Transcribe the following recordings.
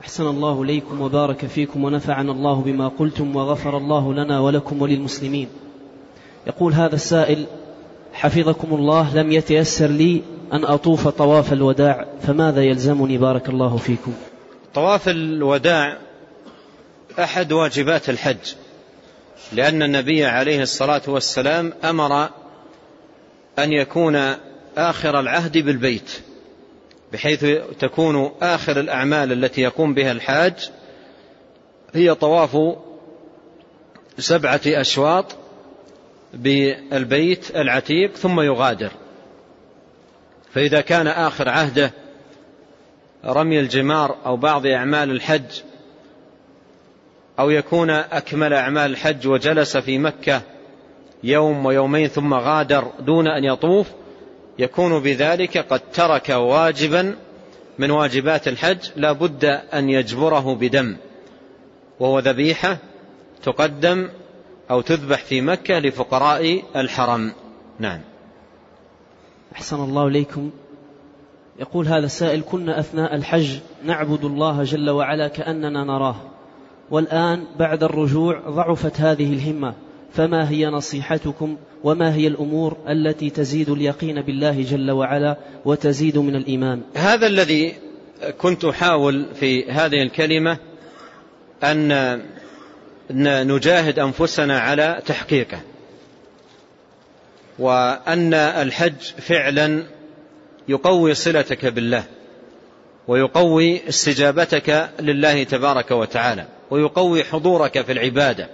أحسن الله إليكم وبارك فيكم ونفعنا الله بما قلتم وغفر الله لنا ولكم وللمسلمين. يقول هذا السائل حفظكم الله لم يتيسر لي أن أطوف طواف الوداع فماذا يلزمني؟ بارك الله فيكم. طواف الوداع أحد واجبات الحج لأن النبي عليه الصلاة والسلام أمر أن يكون آخر العهد بالبيت. بحيث تكون آخر الأعمال التي يقوم بها الحاج هي طواف سبعة أشواط بالبيت العتيق ثم يغادر. فإذا كان آخر عهده رمي الجمار أو بعض أعمال الحج أو يكون أكمل أعمال الحج وجلس في مكة يوم ويومين ثم غادر دون أن يطوف يكون بذلك قد ترك واجبا من واجبات الحج لا بد أن يجبره بدم. وهو ذبيحة تقدم أو تذبح في مكة لفقراء الحرم. نعم. أحسن الله إليكم. يقول هذا السائل كنا أثناء الحج نعبد الله جل وعلا كأننا نراه. والآن بعد الرجوع ضعفت هذه الهمة. فما هي نصيحتكم وما هي الأمور التي تزيد اليقين بالله جل وعلا وتزيد من الإيمان؟ هذا الذي كنت أحاول في هذه الكلمة أن نجاهد أنفسنا على تحقيقه وأن الحج فعلا يقوي صلتك بالله ويقوي استجابتك لله تبارك وتعالى ويقوي حضورك في العبادة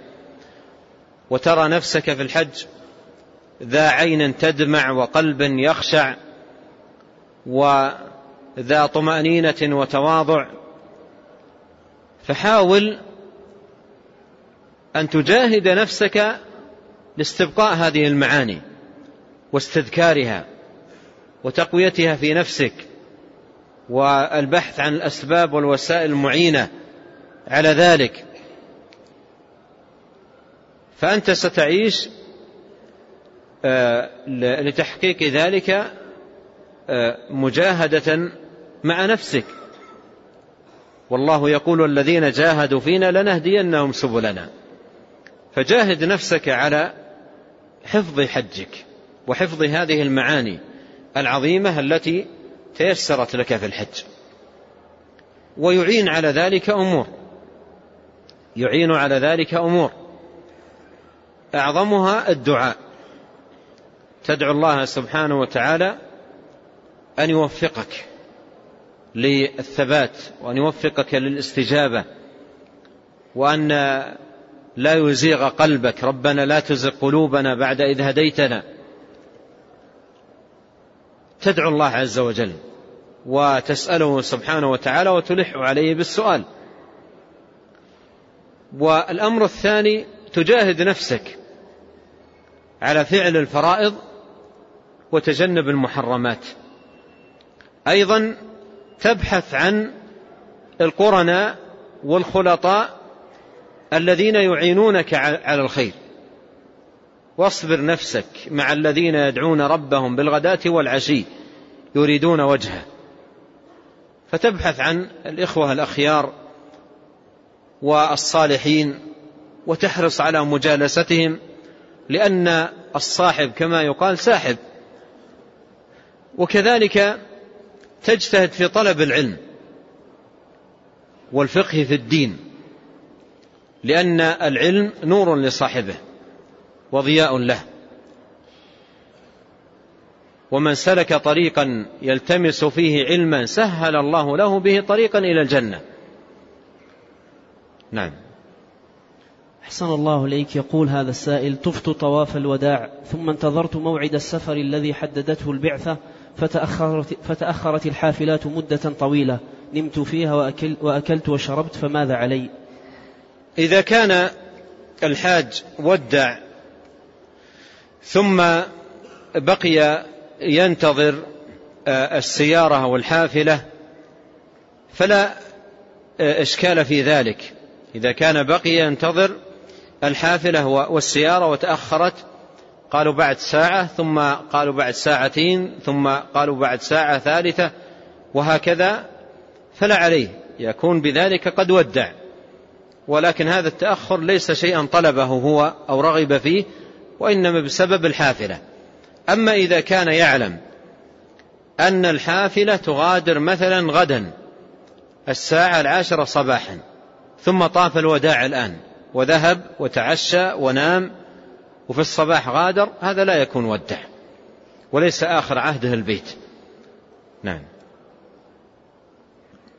وترى نفسك في الحج ذا عين تدمع وقلب يخشع وذا طمأنينة وتواضع. فحاول أن تجاهد نفسك لاستبقاء هذه المعاني واستذكارها وتقويتها في نفسك والبحث عن الأسباب والوسائل المعينة على ذلك. فأنت ستعيش آه، لتحقيق ذلك آه، مجاهدة مع نفسك. والله يقول الذين جاهدوا فينا لنهدينهم سبلنا. فجاهد نفسك على حفظ حجك وحفظ هذه المعاني العظيمة التي تيسرت لك في الحج. ويعين على ذلك أمور. يعين على ذلك أمور. أعظمها الدعاء. تدعو الله سبحانه وتعالى أن يوفقك للثبات وأن يوفقك للاستجابة وأن لا يزيغ قلبك. ربنا لا تزغ قلوبنا بعد إذ هديتنا. تدعو الله عز وجل وتسأله سبحانه وتعالى وتلح عليه بالسؤال. والأمر الثاني تجاهد نفسك. على فعل الفرائض وتجنب المحرمات. أيضا تبحث عن القرناء والخلطاء الذين يعينونك على الخير. واصبر نفسك مع الذين يدعون ربهم بالغداة والعشي يريدون وجهه. فتبحث عن الإخوة الأخيار والصالحين وتحرص على مجالستهم لأن الصاحب كما يقال ساحب. وكذلك تجتهد في طلب العلم والفقه في الدين لأن العلم نور لصاحبه وضياء له. ومن سلك طريقا يلتمس فيه علما سهل الله له به طريقا إلى الجنة. نعم. أحسن الله إليك يقول هذا السائل طفت طواف الوداع ثم انتظرت موعد السفر الذي حددته البعثة فتأخرت, فتأخرت الحافلات مدة طويلة نمت فيها وأكل وأكلت وشربت فماذا علي؟ إذا كان الحاج ودع ثم بقي ينتظر آه، السيارة والحافلة فلا آه، إشكال في ذلك. إذا كان بقي ينتظر الحافلة والسيارة وتأخرت قالوا بعد ساعة ثم قالوا بعد ساعتين ثم قالوا بعد ساعة ثالثة وهكذا فلا عليه. يكون بذلك قد ودع. ولكن هذا التأخر ليس شيئا طلبه هو أو رغب فيه وإنما بسبب الحافلة. أما إذا كان يعلم أن الحافلة تغادر مثلا غدا الساعة العاشرة صباحا ثم طاف الوداع الآن وذهب وتعشى ونام وفي الصباح غادر هذا لا يكون ودع. وليس آخر عهده البيت. نعم.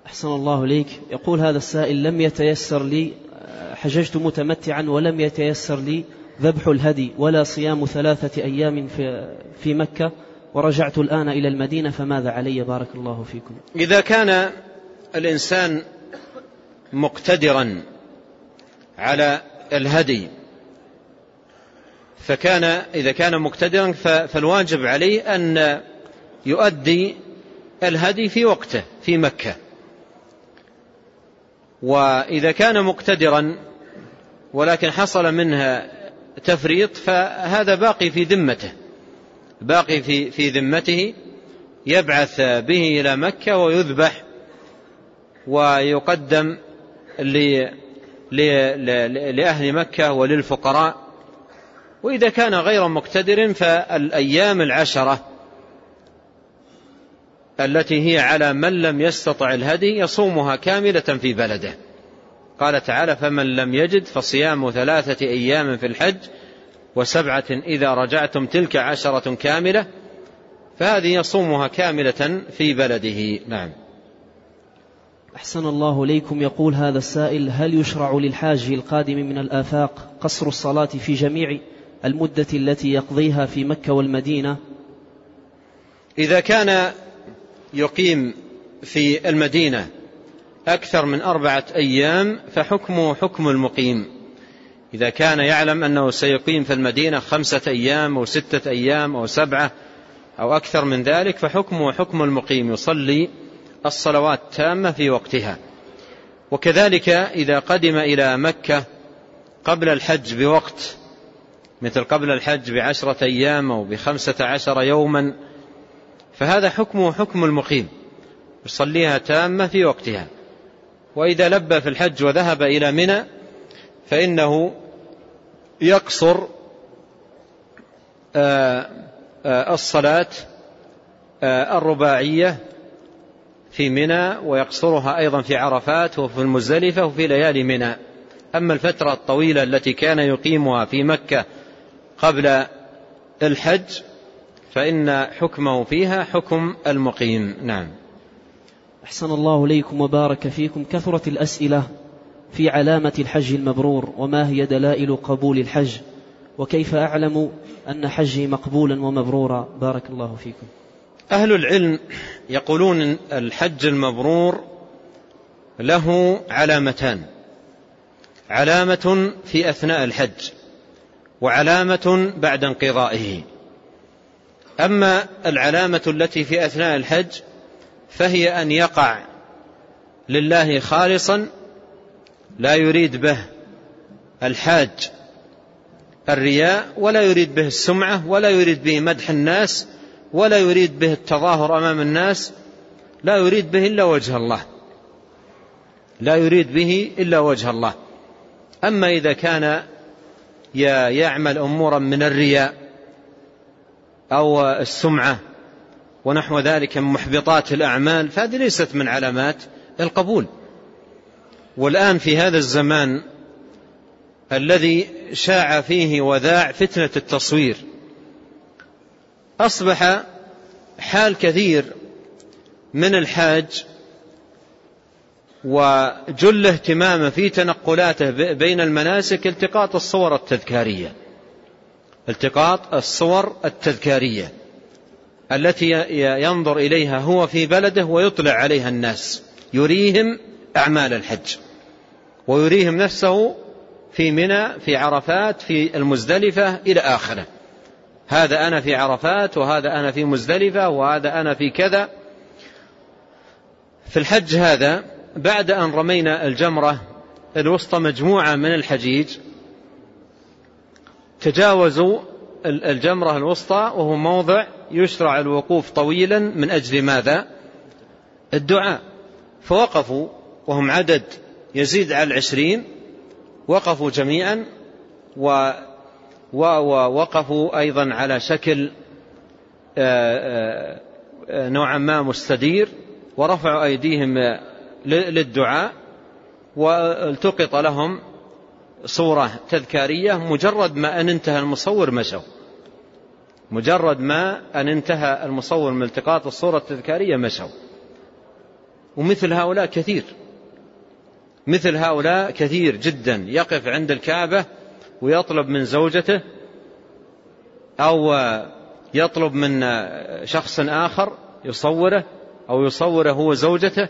أحسن الله ليك يقول هذا السائل لم يتيسر لي حججت متمتعا ولم يتيسر لي ذبح الهدي ولا صيام ثلاثة أيام في, في مكة ورجعت الآن إلى المدينة فماذا علي؟ بارك الله فيكم. إذا كان الإنسان مقتدرا على الهدي. فكان إذا كان مقتدرا فالواجب عليه أن يؤدي الهدي في وقته في مكة. وإذا كان مقتدرا ولكن حصل منها تفريط فهذا باقي في ذمته. باقي في في ذمته يبعث به إلى مكة ويذبح ويقدم لأهل مكة وللفقراء. وإذا كان غير مقتدر فالأيام العشرة التي هي على من لم يستطع الهدي يصومها كاملة في بلده. قال تعالى فمن لم يجد فصيام ثلاثة أيام في الحج وسبعة إذا رجعتم تلك عشرة كاملة فهذه يصومها كاملة في بلده. نعم. أحسن الله ليكم يقول هذا السائل هل يشرع للحاج القادم من الآفاق قصر الصلاة في جميع المدة التي يقضيها في مكة والمدينة؟ إذا كان يقيم في المدينة أكثر من أربعة أيام فحكمه حكم المقيم. إذا كان يعلم أنه سيقيم في المدينة خمسة أيام أو ستة أيام أو سبعة أو أكثر من ذلك فحكمه حكم المقيم. يصلي الصلوات تامة في وقتها. وكذلك إذا قدم إلى مكة قبل الحج بوقت مثل قبل الحج بعشرة أيام أو بخمسة عشر يوما فهذا حكمه حكم المقيم. يصليها تامة في وقتها. وإذا لبى في الحج وذهب إلى منى فإنه يقصر آه، آه، الصلاة آه، الرباعية في منى ويقصرها أيضا في عرفات وفي المزدلفة وفي ليالي منى. أما الفترة الطويلة التي كان يقيمها في مكة قبل الحج فإن حكمه فيها حكم المقيم. نعم. أحسن الله ليكم وبارك فيكم. كثرت الأسئلة في علامة الحج المبرور وما هي دلائل قبول الحج وكيف أعلم أن حجي مقبولا ومبرورا. بارك الله فيكم. أهل العلم يقولون الحج المبرور له علامتان. علامة في أثناء الحج وعلامة بعد انقضائه. أما العلامة التي في أثناء الحج فهي أن يقع لله خالصا لا يريد به الحاج الرياء ولا يريد به السمعة ولا يريد به مدح الناس ولا يريد به التظاهر أمام الناس لا يريد به إلا وجه الله. لا يريد به إلا وجه الله. أما إذا كان يعمل أمورا من الرياء أو السمعة ونحو ذلك من محبطات الأعمال فهذه ليست من علامات القبول. والآن في هذا الزمان الذي شاع فيه وذاع فتنة التصوير أصبح حال كثير من الحاج وجل اهتمامه في تنقلاته بين المناسك التقاط الصور التذكارية. التقاط الصور التذكارية التي ينظر إليها هو في بلده ويطلع عليها الناس يريهم أعمال الحج. ويريهم نفسه في منى في عرفات في المزدلفة إلى آخره. هذا أنا في عرفات وهذا أنا في مزدلفة وهذا أنا في كذا. في الحج هذا بعد أن رمينا الجمرة الوسطى مجموعة من الحجيج تجاوزوا الجمرة الوسطى وهو موضع يشرع الوقوف طويلا من أجل ماذا؟ الدعاء. فوقفوا وهم عدد يزيد على العشرين وقفوا جميعا ووقفوا أيضا على شكل آه، آه، نوعا ما مستدير ورفعوا أيديهم للدعاء والتقط لهم صورة تذكارية مجرد ما أن انتهى المصور مشوا. مجرد ما أن انتهى المصور من التقاط الصورة التذكارية مشوا. ومثل هؤلاء كثير. مثل هؤلاء كثير جدا يقف عند الكعبة ويطلب من زوجته أو يطلب من شخص آخر يصوره أو يصوره هو زوجته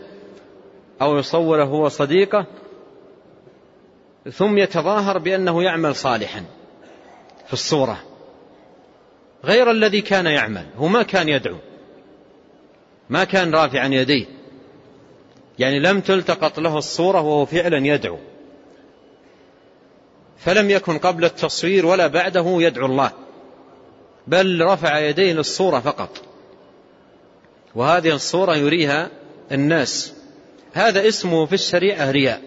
أو يصوره هو صديقه ثم يتظاهر بأنه يعمل صالحا في الصورة غير الذي كان يعمل هو ما كان يدعو ما كان رافعا يديه يعني لم تلتقط له الصورة وهو فعلا يدعو. فلم يكن قبل التصوير ولا بعده يدعو الله بل رفع يديه للصورة فقط. وهذه الصورة يريها الناس. هذا اسمه في الشريعة رياء.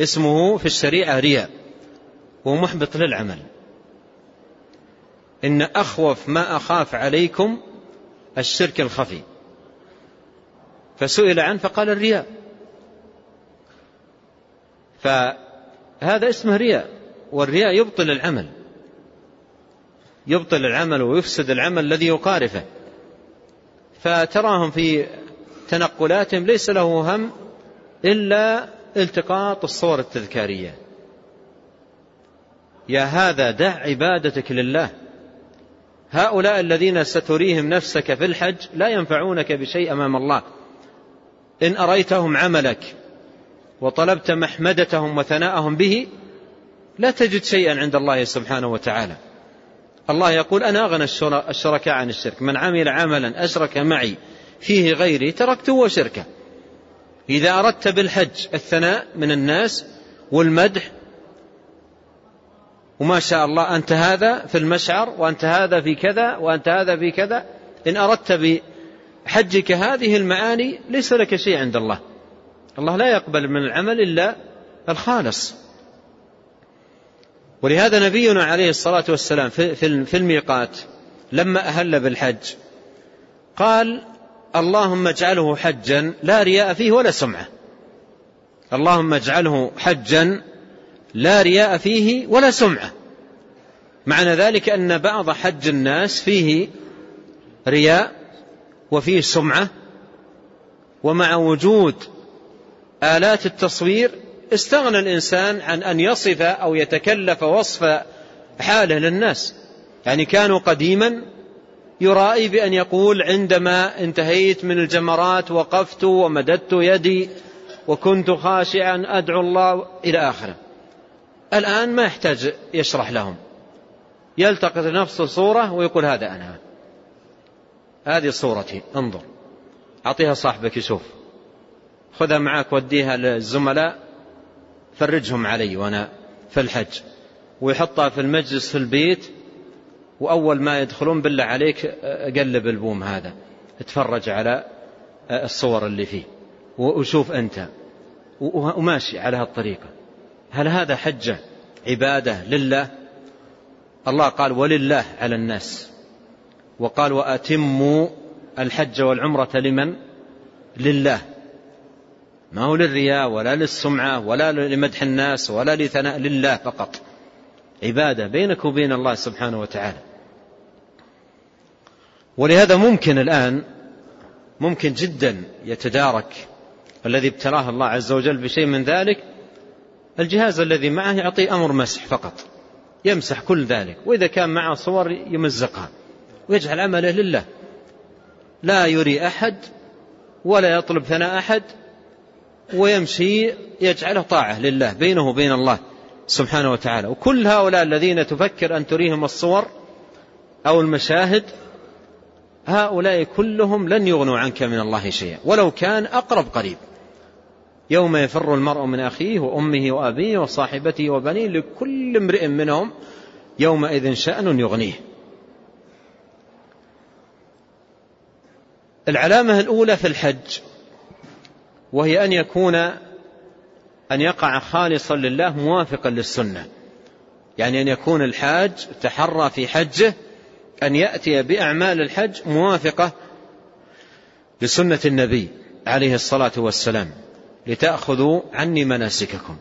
اسمه في الشريعة رياء ومحبط للعمل. إن أخوف ما أخاف عليكم الشرك الخفي. فسئل عنه فقال الرياء. فهذا اسمه رياء والرياء يبطل العمل. يبطل العمل ويفسد العمل الذي يقارفه. فتراهم في تنقلاتهم ليس له هم إلا التقاط الصور التذكارية. يا هذا دع عبادتك لله. هؤلاء الذين ستريهم نفسك في الحج لا ينفعونك بشيء أمام الله. إن أريتهم عملك وطلبت محمدتهم وثناءهم به لا تجد شيئا عند الله سبحانه وتعالى. الله يقول أنا أغنى الشركاء عن الشرك. من عمل عملا أشرك معي فيه غيري تركته وشركه. إذا أردت بالحج الثناء من الناس والمدح وما شاء الله أنت هذا في المشعر وأنت هذا في كذا وأنت هذا في كذا إن أردت بحجك هذه المعاني ليس لك شيء عند الله. الله لا يقبل من العمل إلا الخالص. ولهذا نبينا عليه الصلاة والسلام في الميقات لما أهل بالحج قال اللهم اجعله حجا لا رياء فيه ولا سمعة. اللهم اجعله حجا لا رياء فيه ولا سمعة. معنى ذلك أن بعض حج الناس فيه رياء وفيه سمعة ومع وجود آلات التصوير استغنى الإنسان عن أن يصف أو يتكلف وصف حاله للناس. يعني كانوا قديما يرائي بأن يقول عندما انتهيت من الجمرات وقفت ومددت يدي وكنت خاشعا أدعو الله إلى آخره. الآن ما يحتاج يشرح لهم. يلتقط نفس صورة ويقول هذا أنا. هذه صورتي. انظر. أعطيها صاحبك يشوف. خذها معك وديها للزملاء فرجهم علي وأنا في الحج. ويحطها في المجلس في البيت وأول ما يدخلون بالله عليك قلب ألبوم هذا. اتفرج على الصور اللي فيه وشوف أنت. وماشي على هالطريقة. هل هذا حجة عبادة لله؟ الله قال ولله على الناس. وقال وأتموا الحج والعمرة لمن؟ لله. ما هو للرياء ولا للسمعة ولا لمدح الناس ولا لثناء لله فقط. عبادة بينك وبين الله سبحانه وتعالى. ولهذا ممكن الآن ممكن جدا يتدارك الذي ابتلاه الله عز وجل بشيء من ذلك الجهاز الذي معه يعطيه أمر مسح فقط يمسح كل ذلك وإذا كان معه صور يمزقها ويجعل عمله لله. لا يري أحد ولا يطلب ثناء أحد ويمشي يجعله طاعة لله بينه وبين الله سبحانه وتعالى. وكل هؤلاء الذين تفكر أن تريهم الصور أو المشاهد هؤلاء كلهم لن يغنوا عنك من الله شيئا. ولو كان أقرب قريب. يوم يفر المرء من أخيه وأمه وأبيه وصاحبته وبنيه لكل امرئ منهم يومئذ شأن يغنيه. العلامة الأولى في الحج. وهي أن يكون أن يقع خالصا لله موافقا للسنة. يعني أن يكون الحاج تحرى في حجه أن يأتي بأعمال الحج موافقة لسنة النبي عليه الصلاة والسلام. لتأخذوا عني مناسككم.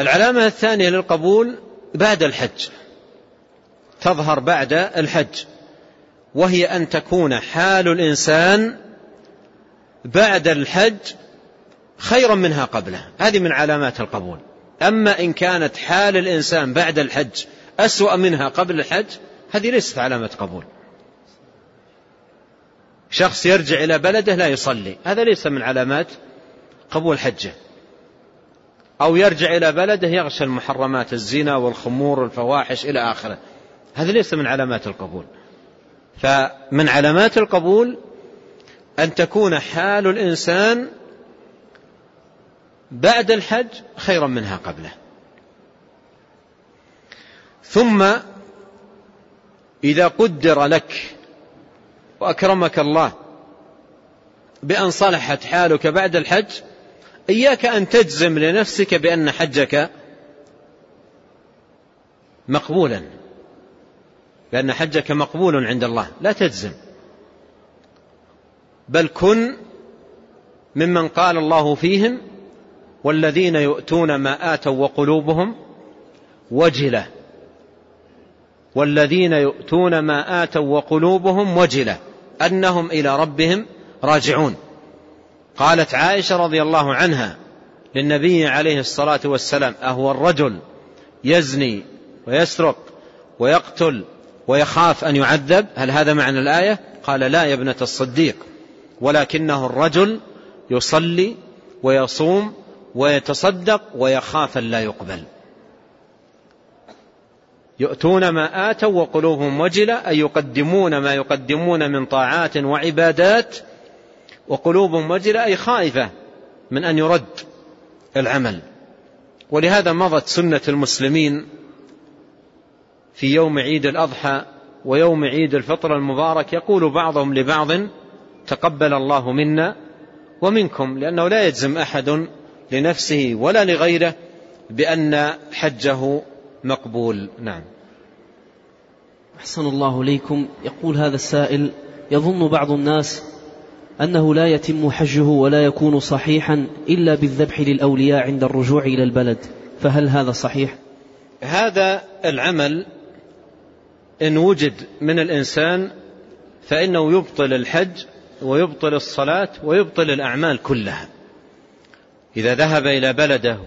العلامة الثانية للقبول بعد الحج. تظهر بعد الحج. وهي أن تكون حال الإنسان بعد الحج خيرا منها قبله هذه من علامات القبول. أما إن كانت حال الإنسان بعد الحج أسوأ منها قبل الحج هذه ليست علامة قبول. شخص يرجع إلى بلده لا يصلي. هذا ليس من علامات قبول حجه. أو يرجع إلى بلده يغشى المحرمات الزنا والخمور والفواحش إلى آخره. هذا ليس من علامات القبول. فمن علامات القبول أن تكون حال الإنسان بعد الحج خيرا منها قبله. ثم إذا قدر لك وأكرمك الله بأن صلحت حالك بعد الحج إياك أن تجزم لنفسك بأن حجك مقبولا بأن حجك مقبول عند الله. لا تجزم. بل كن ممن قال الله فيهم والذين يؤتون ما آتوا وقلوبهم وجلة. والذين يؤتون ما آتوا وقلوبهم وجلة. أنهم إلى ربهم راجعون. قالت عائشة رضي الله عنها للنبي عليه الصلاة والسلام أهو الرجل يزني ويسرق ويقتل ويخاف أن يعذب؟ هل هذا معنى الآية؟ قال لا يا ابنة الصديق. ولكنه الرجل يصلي ويصوم ويتصدق ويخاف أن لا يقبل. يؤتون ما آتوا وقلوبهم وجلة أي يقدمون ما يقدمون من طاعات وعبادات وقلوبهم وجلة أي خائفة من أن يرد العمل. ولهذا مضت سنة المسلمين في يوم عيد الأضحى ويوم عيد الفطر المبارك يقول بعضهم لبعض تقبل الله منا ومنكم لأنه لا يجزم أحد لنفسه ولا لغيره بأن حجه مقبول. نعم. أحسن الله إليكم. يقول هذا السائل يظن بعض الناس أنه لا يتم حجه ولا يكون صحيحا إلا بالذبح للأولياء عند الرجوع إلى البلد. فهل هذا صحيح؟ هذا العمل إن وجد من الإنسان فإنه يبطل الحج ويبطل الصلاة ويبطل الأعمال كلها. إذا ذهب إلى بلده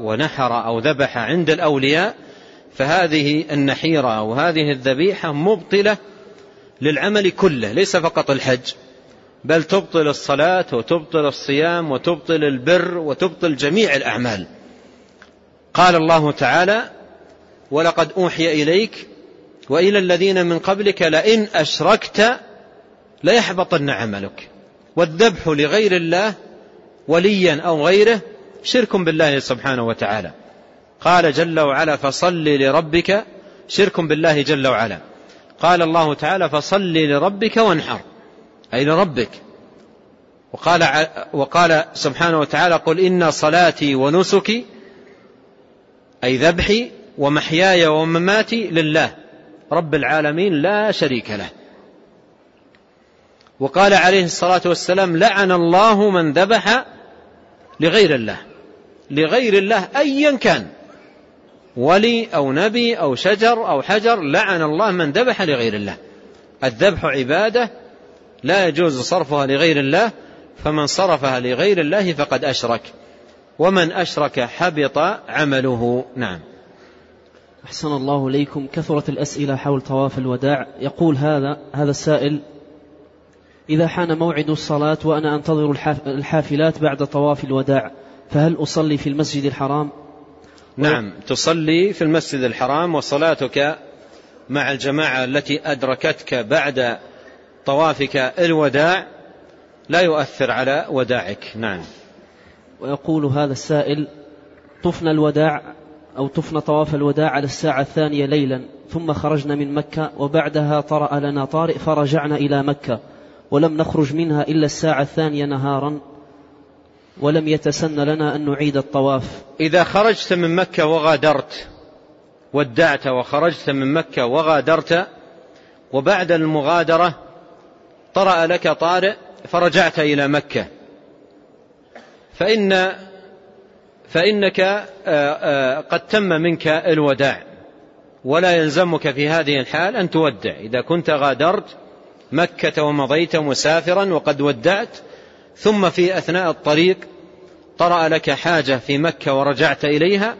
ونحر أو ذبح عند الأولياء فهذه النحيرة أو هذه الذبيحة مبطلة للعمل كله ليس فقط الحج. بل تبطل الصلاة وتبطل الصيام وتبطل البر وتبطل جميع الأعمال. قال الله تعالى ولقد أوحي إليك وإلى الذين من قبلك لئن أشركت ليحبطن عملك. والذبح لغير الله وليا أو غيره شرك بالله سبحانه وتعالى. قال جل وعلا فصل لربك شرك بالله جل وعلا. قال الله تعالى فصل لربك وانحر. أي لربك. وقال, وقال سبحانه وتعالى قل إن صلاتي ونسكي أي ذبحي ومحياي ومماتي لله. رب العالمين لا شريك له. وقال عليه الصلاة والسلام لعن الله من ذبح لغير الله. لغير الله أيا كان. ولي أو نبي أو شجر أو حجر لعن الله من ذبح لغير الله. الذبح عبادة لا يجوز صرفها لغير الله فمن صرفها لغير الله فقد أشرك. ومن أشرك حبط عمله. نعم. أحسن الله إليكم. كثرت الأسئلة حول طواف الوداع. يقول هذا هذا السائل إذا حان موعد الصلاة وأنا أنتظر الحافلات بعد طواف الوداع فهل أصلي في المسجد الحرام؟ نعم تصلي في المسجد الحرام وصلاتك مع الجماعة التي أدركتك بعد طوافك الوداع لا يؤثر على وداعك. نعم. ويقول هذا السائل طفنا الوداع أو طفنا طواف الوداع على الساعة الثانية ليلا ثم خرجنا من مكة وبعدها طرأ لنا طارئ فرجعنا إلى مكة. ولم نخرج منها إلا الساعة الثانية نهارا ولم يتسن لنا أن نعيد الطواف. إذا خرجت من مكة وغادرت ودعت وخرجت من مكة وغادرت وبعد المغادرة طرأ لك طارئ فرجعت إلى مكة. فإن فإنك آه، آه، قد تم منك الوداع ولا يلزمك في هذه الحال أن تودع. إذا كنت غادرت مكة ومضيت مسافرا وقد ودعت ثم في أثناء الطريق طرأ لك حاجة في مكة ورجعت إليها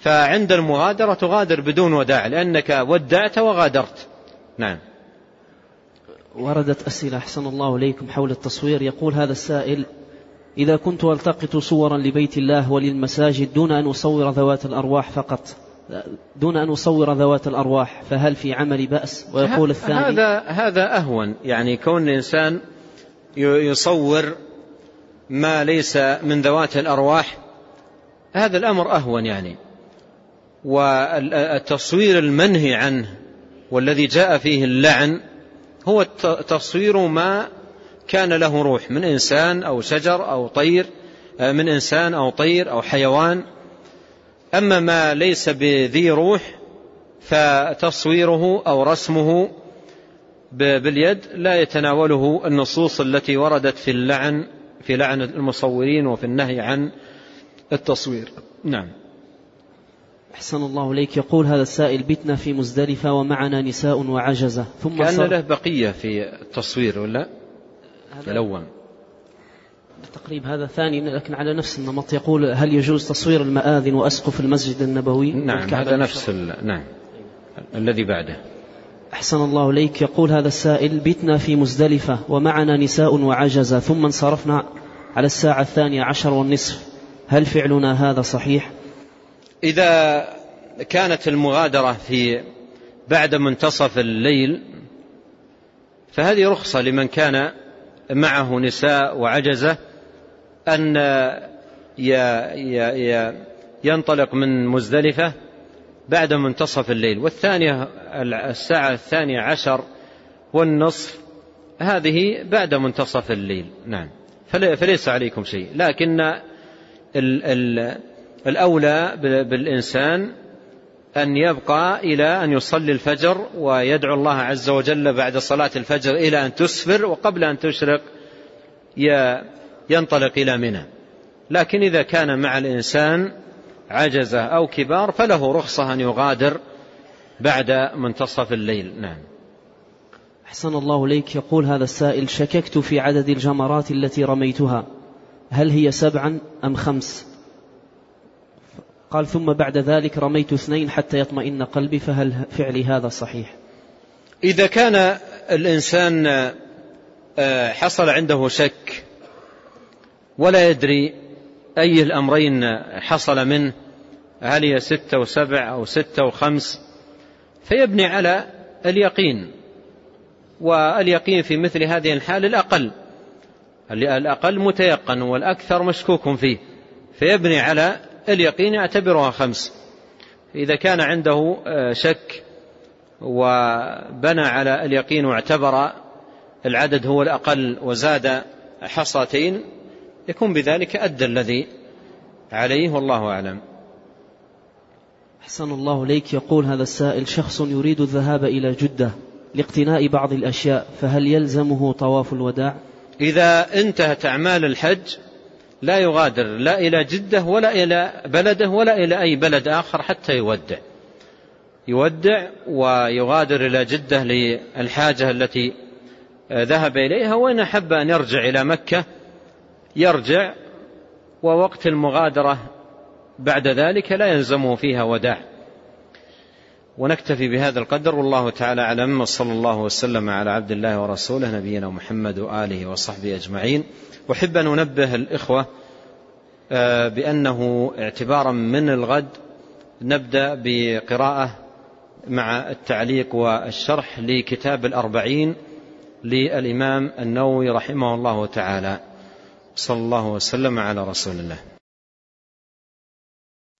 فعند المغادرة تغادر بدون وداع لأنك ودعت وغادرت. نعم. وردت أسئلة أحسن الله إليكم حول التصوير. يقول هذا السائل إذا كنت ألتقط صورا لبيت الله وللمساجد دون أن أصور ذوات الأرواح فقط دون أن أصور ذوات الأرواح فهل في عمل بأس؟ ويقول الثاني هذا هذا أهون. يعني كون الإنسان يصور ما ليس من ذوات الأرواح هذا الأمر أهون يعني. والتصوير المنهي عنه والذي جاء فيه اللعن هو تصوير ما كان له روح من إنسان أو شجر أو طير من إنسان أو طير أو حيوان. أما ما ليس بذي روح فتصويره أو رسمه باليد لا يتناوله النصوص التي وردت في اللعن في لعن المصورين وفي النهي عن التصوير. نعم. أحسن الله إليك. يقول هذا السائل بتنا في مزدلفة ومعنا نساء وعجزة. ثم كأن له بقية في التصوير ولا؟ ملون تقريب هذا ثاني لكن على نفس النمط يقول هل يجوز تصوير المآذن وأسقف المسجد النبوي؟ نعم هذا نفس نعم الذي بعده. أحسن الله إليك. يقول هذا السائل بتنا في مزدلفة ومعنا نساء وعجزة ثم انصرفنا على الساعة الثانية عشر والنصف. هل فعلنا هذا صحيح؟ إذا كانت المغادرة في بعد منتصف الليل فهذه رخصة لمن كان معه نساء وعجزة أن ينطلق من مزدلفة بعد منتصف الليل والثانية الساعة الثانية عشر والنصف هذه بعد منتصف الليل. نعم. فليس عليكم شيء. لكن الأولى بالإنسان أن يبقى إلى أن يصلي الفجر ويدعو الله عز وجل بعد صلاة الفجر إلى أن تسفر وقبل أن تشرق ينطلق إلى منى. لكن إذا كان مع الإنسان عجزة أو كبار فله رخصة أن يغادر بعد منتصف الليل. نعم. أحسن الله إليك. يقول هذا السائل شككت في عدد الجمرات التي رميتها. هل هي سبعا أم خمس؟ قال ثم بعد ذلك رميت اثنين حتى يطمئن قلبي فهل فعلي هذا صحيح? إذا كان الإنسان آه، حصل عنده شك ولا يدري أي الأمرين حصل منه هل هي ستة وسبع أو ستة وخمس فيبني على اليقين واليقين في مثل هذه الحال الأقل الأقل متيقن والأكثر مشكوك فيه فيبني على اليقين يعتبرها خمس. إذا كان عنده آه، شك وبنى على اليقين واعتبر العدد هو الأقل وزاد حصاتين يكون بذلك أدى الذي عليه والله أعلم. أحسن الله إليك يقول هذا السائل شخص يريد الذهاب إلى جدة لاقتناء بعض الأشياء فهل يلزمه طواف الوداع؟ إذا انتهت أعمال الحج لا يغادر لا إلى جدة ولا إلى بلده ولا إلى أي بلد آخر حتى يودع. يودع ويغادر إلى جدة للحاجة التي ذهب إليها وإن أحب أن يرجع إلى مكة يرجع ووقت المغادرة بعد ذلك لا يلزمه فيها وداع. ونكتفي بهذا القدر والله تعالى أعلم وصلى الله وسلم على عبد الله ورسوله نبينا محمد وآله وصحبه أجمعين. أحب أن أنبه الإخوة آه، بأنه اعتبارا من الغد نبدأ بقراءة مع التعليق والشرح لكتاب الأربعين للإمام النووي رحمه الله تعالى. صلى الله وسلم على رسول الله.